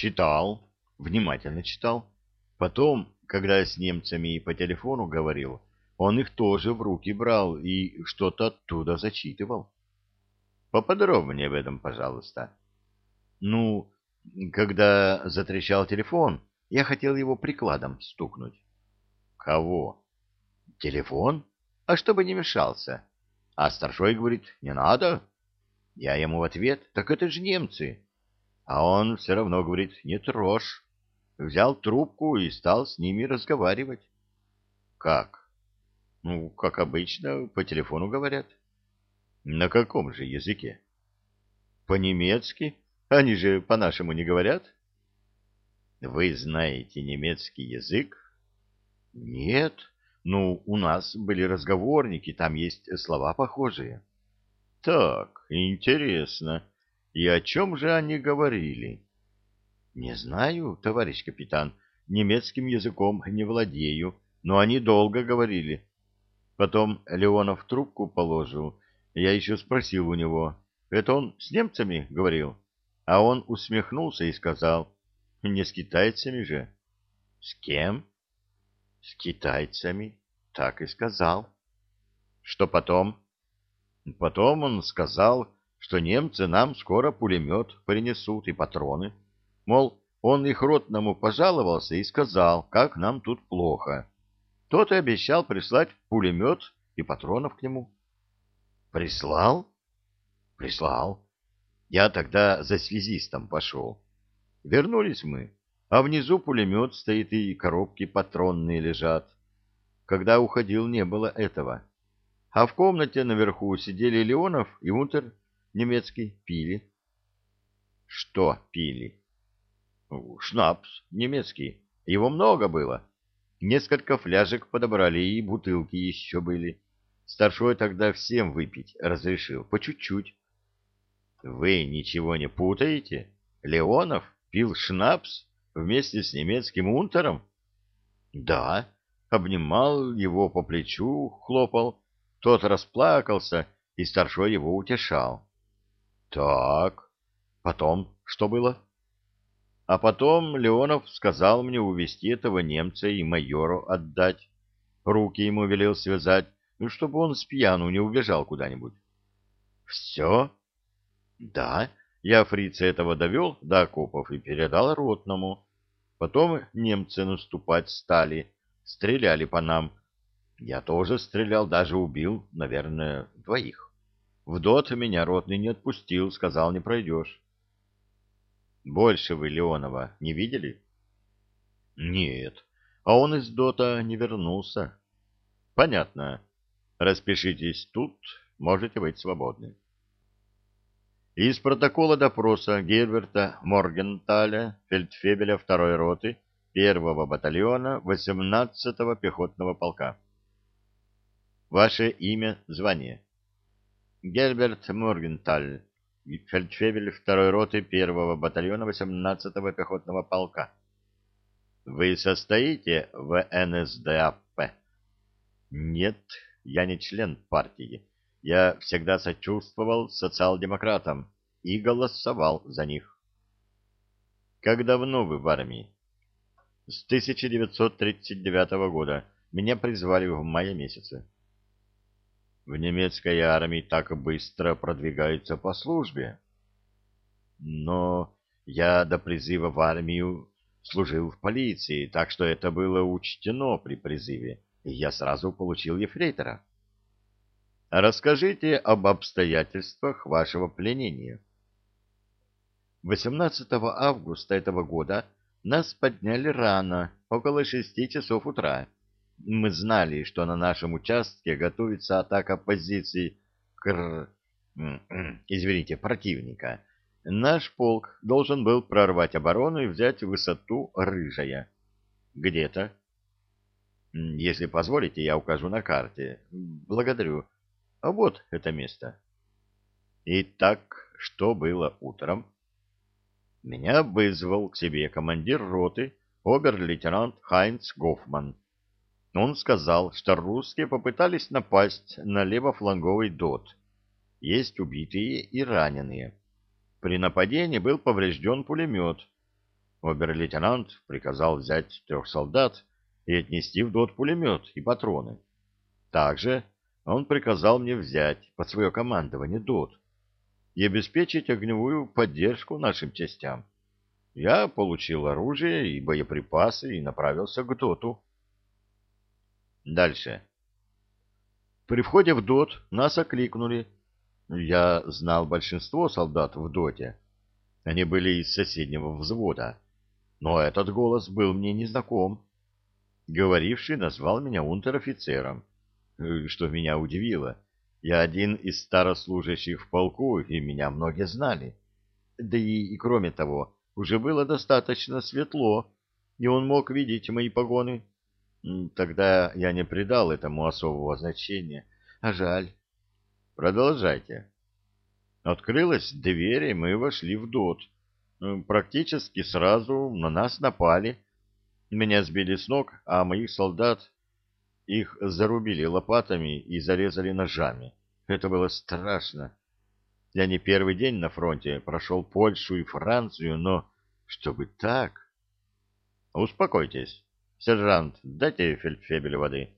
Читал, внимательно читал. Потом, когда с немцами по телефону говорил, он их тоже в руки брал и что-то оттуда зачитывал. Поподробнее об этом, пожалуйста. Ну, когда затрещал телефон, я хотел его прикладом стукнуть. Кого? Телефон? А чтобы не мешался. А старшой говорит, не надо. Я ему в ответ, так это же немцы. А он все равно говорит, не трожь. Взял трубку и стал с ними разговаривать. Как? Ну, как обычно, по телефону говорят. На каком же языке? По-немецки? Они же по-нашему не говорят. Вы знаете немецкий язык? Нет. Ну, у нас были разговорники, там есть слова похожие. Так, интересно. И о чем же они говорили? Не знаю, товарищ капитан. Немецким языком не владею, но они долго говорили. Потом Леонов трубку положил. Я еще спросил у него, это он с немцами говорил? А он усмехнулся и сказал, не с китайцами же. С кем? С китайцами. Так и сказал. Что потом? Потом он сказал, что немцы нам скоро пулемет принесут и патроны. Мол, он их ротному пожаловался и сказал, как нам тут плохо. Тот и обещал прислать пулемет и патронов к нему. Прислал? Прислал. Я тогда за связистом пошел. Вернулись мы, а внизу пулемет стоит и коробки патронные лежат. Когда уходил, не было этого. А в комнате наверху сидели Леонов и Унтер немецкий, пили. Что пили? Шнапс немецкий. Его много было. Несколько фляжек подобрали, и бутылки еще были. Старшой тогда всем выпить разрешил, по чуть-чуть. Вы ничего не путаете? Леонов пил шнапс вместе с немецким унтером? Да, обнимал его по плечу, хлопал. Тот расплакался, и старшой его утешал. Так, потом что было? А потом Леонов сказал мне увести этого немца и майору отдать. Руки ему велел связать, ну, чтобы он с пьяну не убежал куда-нибудь. Все? Да, я фрица этого довел до окопов и передал ротному. Потом немцы наступать стали, стреляли по нам. Я тоже стрелял, даже убил, наверное, двоих. В дот меня ротный не отпустил, сказал, не пройдешь. Больше вы Леонова не видели? Нет, а он из дота не вернулся. Понятно. Распишитесь тут, можете быть свободны. Из протокола допроса Герберта Моргенталя, фельдфебеля второй роты первого батальона 18-го пехотного полка. Ваше имя, звание. Герберт Моргенталь, фельдфебель второй роты первого батальона 18-го пехотного полка. Вы состоите в НСДАП? Нет, я не член партии. Я всегда сочувствовал социал-демократам и голосовал за них. Как давно вы в армии? С 1939 года. Меня призвали в мае месяце в немецкой армии так быстро продвигаются по службе. Но я до призыва в армию служил в полиции, так что это было учтено при призыве, и я сразу получил ефрейтора. Расскажите об обстоятельствах вашего пленения. 18 августа этого года нас подняли рано, около шести часов утра мы знали, что на нашем участке готовится атака позиций кр... извините, противника. Наш полк должен был прорвать оборону и взять высоту Рыжая. Где-то. Если позволите, я укажу на карте. Благодарю. А вот это место. Итак, что было утром? Меня вызвал к себе командир роты, обер-лейтенант Хайнц Гофман. Он сказал, что русские попытались напасть на левофланговый ДОТ. Есть убитые и раненые. При нападении был поврежден пулемет. Обер-лейтенант приказал взять трех солдат и отнести в ДОТ пулемет и патроны. Также он приказал мне взять под свое командование ДОТ и обеспечить огневую поддержку нашим частям. Я получил оружие и боеприпасы и направился к ДОТу. Дальше. При входе в ДОТ нас окликнули. Я знал большинство солдат в ДОТе. Они были из соседнего взвода. Но этот голос был мне незнаком. Говоривший назвал меня унтер-офицером, э, что меня удивило. Я один из старослужащих в полку, и меня многие знали. Да и, и кроме того, уже было достаточно светло, и он мог видеть мои погоны. Тогда я не придал этому особого значения, а жаль. Продолжайте. Открылась дверь, и мы вошли в ДОТ. Практически сразу на нас напали. Меня сбили с ног, а моих солдат их зарубили лопатами и зарезали ножами. Это было страшно. Я не первый день на фронте, прошел Польшу и Францию, но чтобы так... Успокойтесь. Сержант, дайте фельдфебель воды.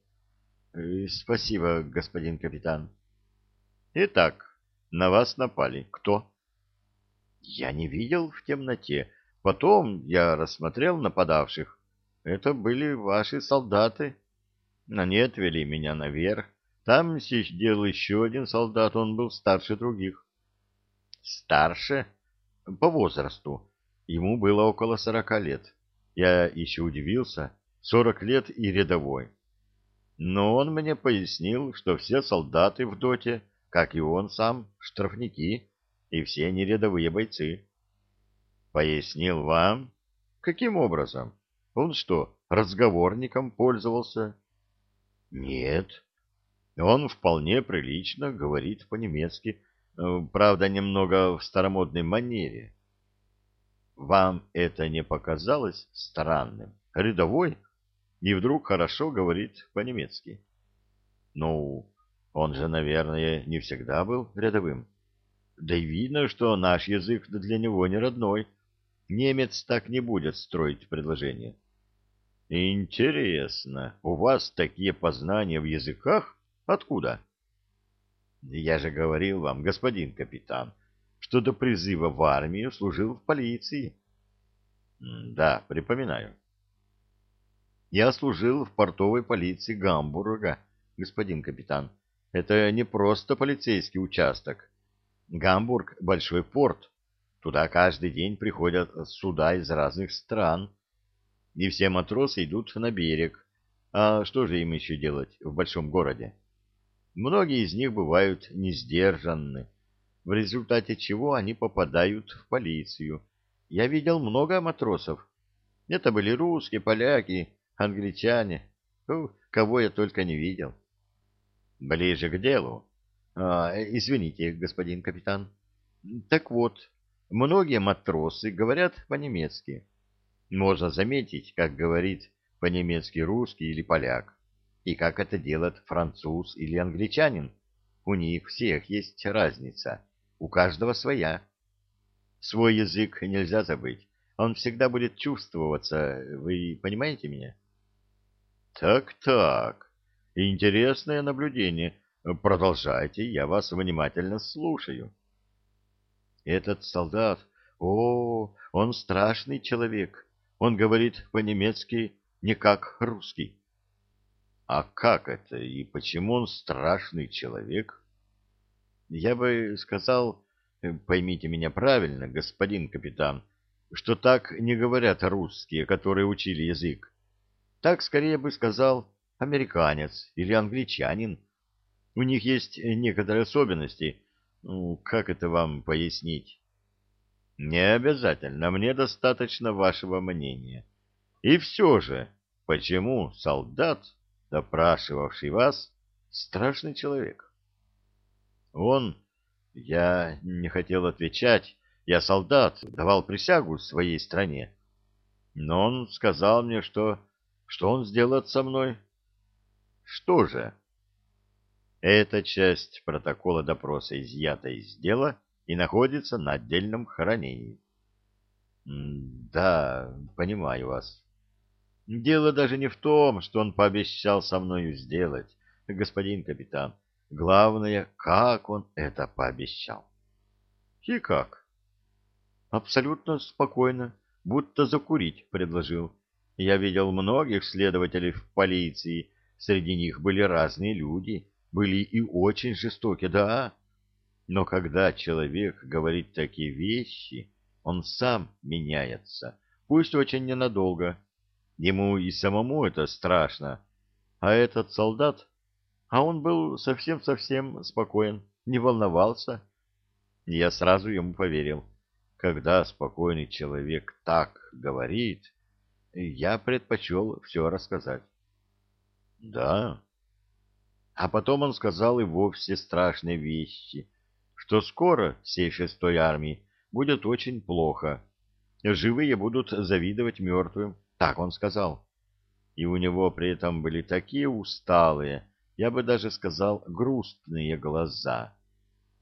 Э, спасибо, господин капитан. Итак, на вас напали. Кто? Я не видел в темноте. Потом я рассмотрел нападавших. Это были ваши солдаты. Они отвели меня наверх. Там сидел еще один солдат, он был старше других. Старше? По возрасту. Ему было около сорока лет. Я еще удивился сорок лет и рядовой. Но он мне пояснил, что все солдаты в доте, как и он сам, штрафники, и все они рядовые бойцы. Пояснил вам? Каким образом? Он что, разговорником пользовался? Нет. Он вполне прилично говорит по-немецки, э, правда, немного в старомодной манере. Вам это не показалось странным? Рядовой и вдруг хорошо говорит по-немецки. Ну, он же, наверное, не всегда был рядовым. Да и видно, что наш язык для него не родной. Немец так не будет строить предложение. Интересно, у вас такие познания в языках? Откуда? Я же говорил вам, господин капитан, что до призыва в армию служил в полиции. Да, припоминаю. Я служил в портовой полиции Гамбурга, господин капитан. Это не просто полицейский участок. Гамбург — большой порт. Туда каждый день приходят суда из разных стран. И все матросы идут на берег. А что же им еще делать в большом городе? Многие из них бывают несдержанны, в результате чего они попадают в полицию. Я видел много матросов. Это были русские, поляки, англичане, ну, кого я только не видел. Ближе к делу. А, извините, господин капитан. Так вот, многие матросы говорят по-немецки. Можно заметить, как говорит по-немецки русский или поляк, и как это делает француз или англичанин. У них всех есть разница, у каждого своя. Свой язык нельзя забыть, он всегда будет чувствоваться, вы понимаете меня? Так-так, интересное наблюдение. Продолжайте, я вас внимательно слушаю. Этот солдат, о, он страшный человек. Он говорит по-немецки не как русский. А как это и почему он страшный человек? Я бы сказал, поймите меня правильно, господин капитан, что так не говорят русские, которые учили язык. Так скорее бы сказал американец или англичанин. У них есть некоторые особенности. Ну, как это вам пояснить? Не обязательно, мне достаточно вашего мнения. И все же, почему солдат, допрашивавший вас, страшный человек? Он... Я не хотел отвечать. Я солдат, давал присягу своей стране. Но он сказал мне, что что он сделает со мной? Что же? Эта часть протокола допроса изъята из дела и находится на отдельном хранении. Да, понимаю вас. Дело даже не в том, что он пообещал со мною сделать, господин капитан. Главное, как он это пообещал. И как? Абсолютно спокойно, будто закурить предложил. Я видел многих следователей в полиции, среди них были разные люди, были и очень жестокие, да. Но когда человек говорит такие вещи, он сам меняется, пусть очень ненадолго. Ему и самому это страшно. А этот солдат, а он был совсем-совсем спокоен, не волновался. Я сразу ему поверил. Когда спокойный человек так говорит, я предпочел все рассказать. Да. А потом он сказал и вовсе страшные вещи, что скоро всей шестой армии будет очень плохо. Живые будут завидовать мертвым, так он сказал. И у него при этом были такие усталые, я бы даже сказал, грустные глаза.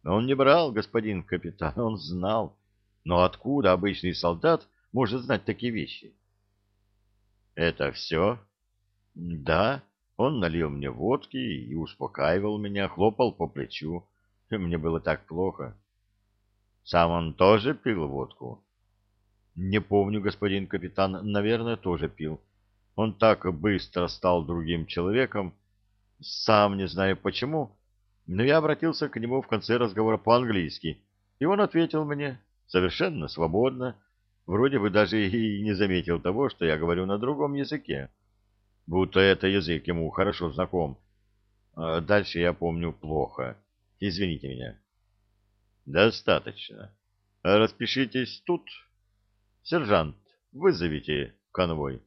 Но он не брал, господин капитан, он знал. Но откуда обычный солдат может знать такие вещи? Это все? Да, он налил мне водки и успокаивал меня, хлопал по плечу. Мне было так плохо. Сам он тоже пил водку? Не помню, господин капитан, наверное, тоже пил. Он так быстро стал другим человеком, сам не знаю почему, но я обратился к нему в конце разговора по-английски, и он ответил мне совершенно свободно, вроде бы даже и не заметил того, что я говорю на другом языке, будто это язык ему хорошо знаком. А дальше я помню плохо. Извините меня. Достаточно. Распишитесь тут. Сержант, вызовите конвой.